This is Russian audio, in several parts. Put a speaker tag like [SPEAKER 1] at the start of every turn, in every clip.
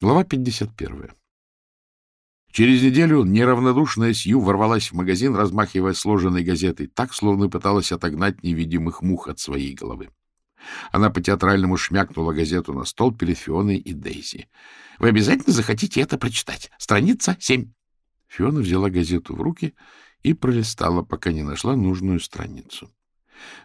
[SPEAKER 1] Глава 51. Через неделю неравнодушная Сью ворвалась в магазин, размахивая сложенной газетой, так, словно пыталась отогнать невидимых мух от своей головы. Она по-театральному шмякнула газету на стол перед Фионой и Дейзи. — Вы обязательно захотите это прочитать. Страница семь. Фиона взяла газету в руки и пролистала, пока не нашла нужную страницу.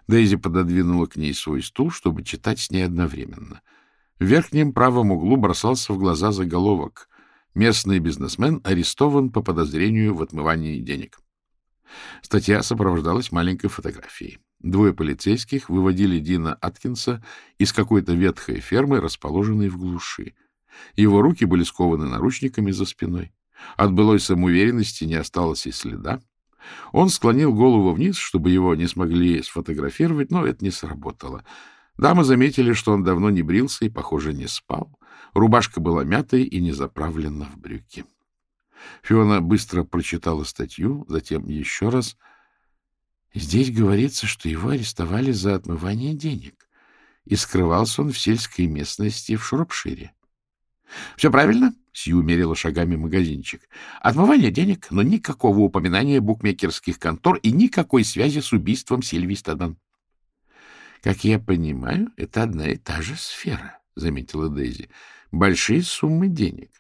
[SPEAKER 1] Дейзи пододвинула к ней свой стул, чтобы читать с ней одновременно — в верхнем правом углу бросался в глаза заголовок «Местный бизнесмен арестован по подозрению в отмывании денег». Статья сопровождалась маленькой фотографией. Двое полицейских выводили Дина Аткинса из какой-то ветхой фермы, расположенной в глуши. Его руки были скованы наручниками за спиной. От былой самоуверенности не осталось и следа. Он склонил голову вниз, чтобы его не смогли сфотографировать, но это не сработало. Дамы заметили, что он давно не брился и, похоже, не спал. Рубашка была мятой и не заправлена в брюки. Фиона быстро прочитала статью, затем еще раз. Здесь говорится, что его арестовали за отмывание денег, и скрывался он в сельской местности в Шуропшире. — Все правильно? — Сью мерила шагами магазинчик. — Отмывание денег, но никакого упоминания букмекерских контор и никакой связи с убийством Сильвии Стадман. Как я понимаю, это одна и та же сфера, — заметила Дейзи. — Большие суммы денег.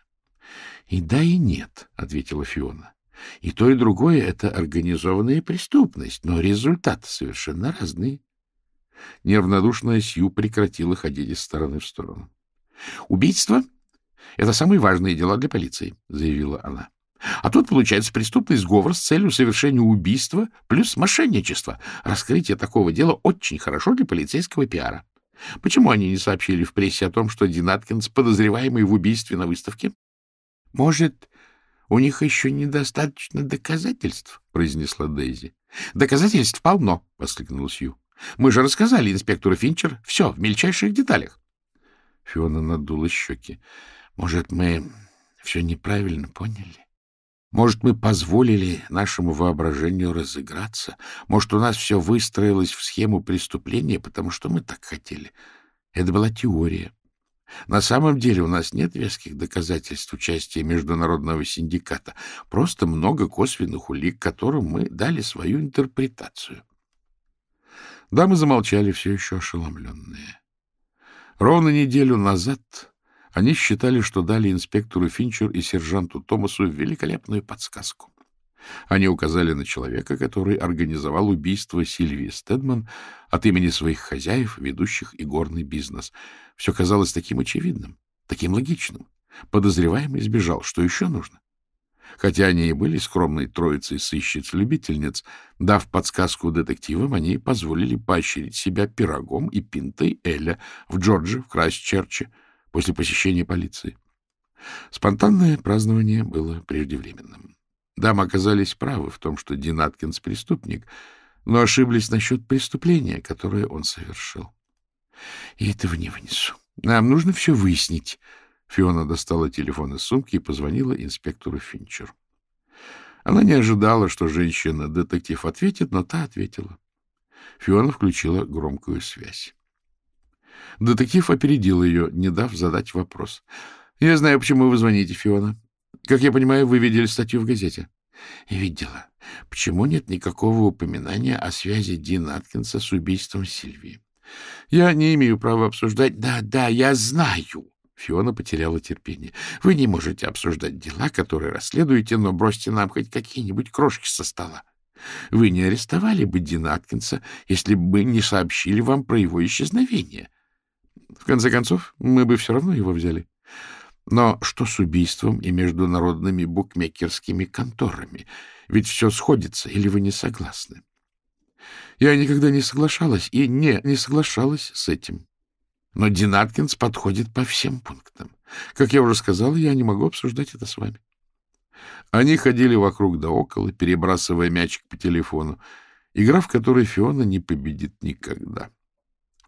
[SPEAKER 1] — И да, и нет, — ответила Фиона. — И то, и другое — это организованная преступность, но результаты совершенно разные. Неравнодушная Сью прекратила ходить из стороны в сторону. — Убийство — это самые важные дела для полиции, — заявила она. А тут получается преступный сговор с целью совершения убийства плюс мошенничество. Раскрытие такого дела очень хорошо для полицейского пиара. Почему они не сообщили в прессе о том, что Дин Аткинс подозреваемый в убийстве на выставке? — Может, у них еще недостаточно доказательств, — произнесла Дейзи. — Доказательств полно, — воскликнул Сью. — Мы же рассказали инспектору Финчер все в мельчайших деталях. Фиона надула щеки. — Может, мы все неправильно поняли? Может, мы позволили нашему воображению разыграться? Может, у нас все выстроилось в схему преступления, потому что мы так хотели? Это была теория. На самом деле у нас нет веских доказательств участия международного синдиката, просто много косвенных улик, которым мы дали свою интерпретацию. Дамы замолчали, все еще ошеломленные. Ровно неделю назад они считали, что дали инспектору Финчер и сержанту Томасу великолепную подсказку. Они указали на человека, который организовал убийство Сильвии Стедман от имени своих хозяев, ведущих игорный бизнес. Все казалось таким очевидным, таким логичным. Подозреваемый сбежал. Что еще нужно? Хотя они и были скромной троицей сыщиц-любительниц, дав подсказку детективам, они позволили поощрить себя пирогом и пинтой Эля в Джорджи, в Крайстчерче, после посещения полиции. Спонтанное празднование было преждевременным. Дамы оказались правы в том, что Дин Аткинс преступник, но ошиблись насчет преступления, которое он совершил. — И этого не вынесу. Нам нужно все выяснить. Фиона достала телефон из сумки и позвонила инспектору Финчеру. Она не ожидала, что женщина-детектив ответит, но та ответила. Фиона включила громкую связь. Детектив опередил ее, не дав задать вопрос. — Я знаю, почему вы звоните, Фиона. Как я понимаю, вы видели статью в газете? — Видела. Почему нет никакого упоминания о связи Дина Аткинса с убийством Сильвии? — Я не имею права обсуждать. Да, да, я знаю. Фиона потеряла терпение. — Вы не можете обсуждать дела, которые расследуете, но бросьте нам хоть какие-нибудь крошки со стола. Вы не арестовали бы Дина Аткинса, если бы не сообщили вам про его исчезновение. В конце концов, мы бы все равно его взяли. Но что с убийством и международными букмекерскими конторами? Ведь все сходится, или вы не согласны? Я никогда не соглашалась и не, не соглашалась с этим. Но Динаткинс подходит по всем пунктам. Как я уже сказала, я не могу обсуждать это с вами. Они ходили вокруг да около, перебрасывая мячик по телефону. Игра, в которой Фиона не победит никогда.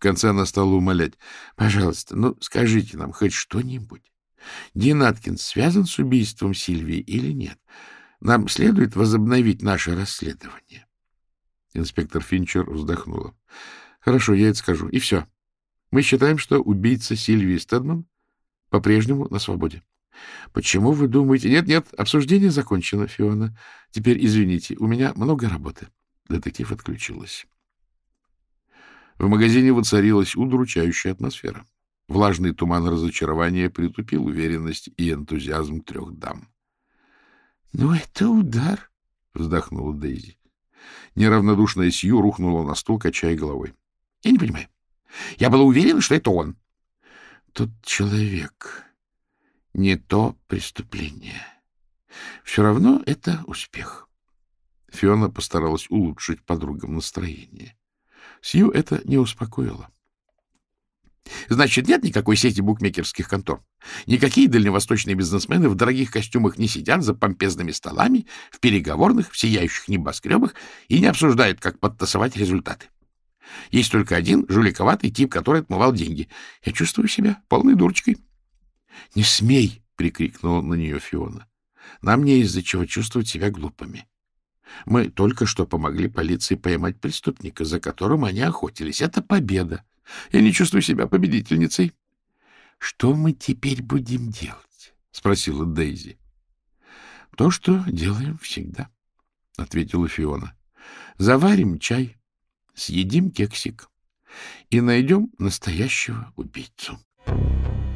[SPEAKER 1] Конце она стала умолять. — Пожалуйста, ну, скажите нам хоть что-нибудь. Дин Аткинс связан с убийством Сильвии или нет? Нам следует возобновить наше расследование. Инспектор Финчер вздохнула. — Хорошо, я это скажу. И все. Мы считаем, что убийца Сильвии Стедман по-прежнему на свободе. — Почему вы думаете... Нет, нет, обсуждение закончено, Фиона. Теперь, извините, у меня много работы. Детектив отключилась. В магазине воцарилась удручающая атмосфера. Влажный туман разочарования притупил уверенность и энтузиазм трех дам. — Ну, это удар, — вздохнула Дейзи. Неравнодушная Сью рухнула на стул, качая головой. — Я не понимаю. Я была уверена, что это он. — Тот человек не то преступление. Все равно это успех. Фиона постаралась улучшить подругам настроение. Сью это не успокоило. Значит, нет никакой сети букмекерских контор. Никакие дальневосточные бизнесмены в дорогих костюмах не сидят за помпезными столами, в переговорных, в сияющих небоскребах и не обсуждают, как подтасовать результаты. Есть только один жуликоватый тип, который отмывал деньги. Я чувствую себя полной дурочкой. — Не смей! — прикрикнула на нее Фиона. — Нам не из-за чего чувствовать себя глупыми. Мы только что помогли полиции поймать преступника, за которым они охотились. Это победа. Я не чувствую себя победительницей. — Что мы теперь будем делать? — спросила Дейзи. — То, что делаем всегда, — ответила Фиона. — Заварим чай, съедим кексик и найдем настоящего убийцу. Thank you.